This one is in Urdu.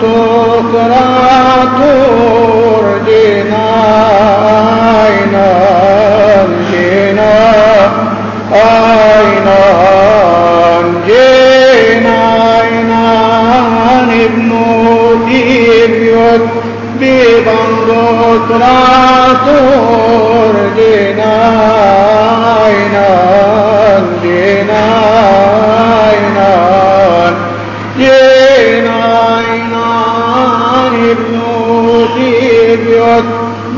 دوست آئن دوست دینا